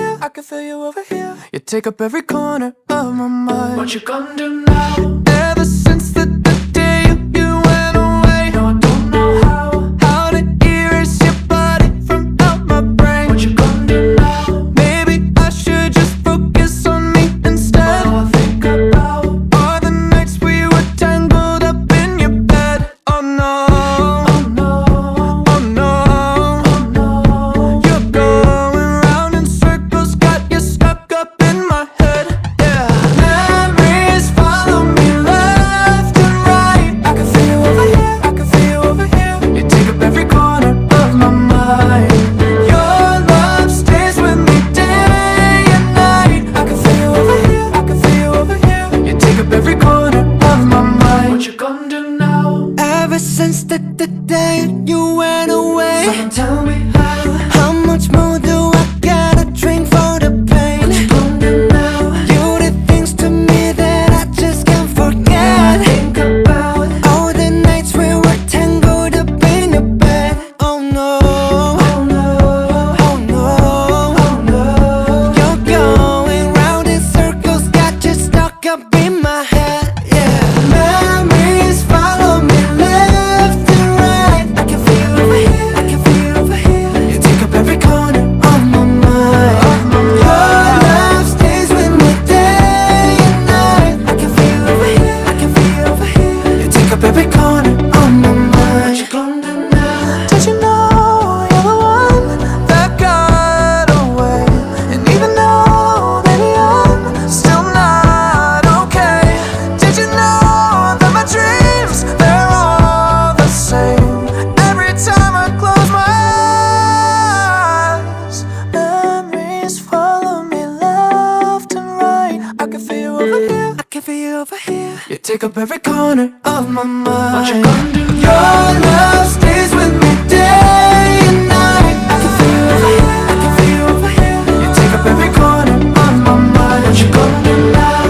here, I can feel you over here. You take up every corner of my mind. What you gonna do now? corner of my mind What you gonna do now? Ever since the, the day you went away Someone tell me You take up every corner of my mind. What you gonna do? Your love stays with me day and night. I can feel you over here. I can feel you over here. You take up every corner of my mind. What you gonna do now?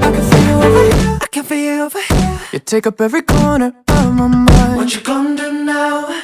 I can feel you over here. I can feel you over here. You take up every corner of my mind. What you gonna do now?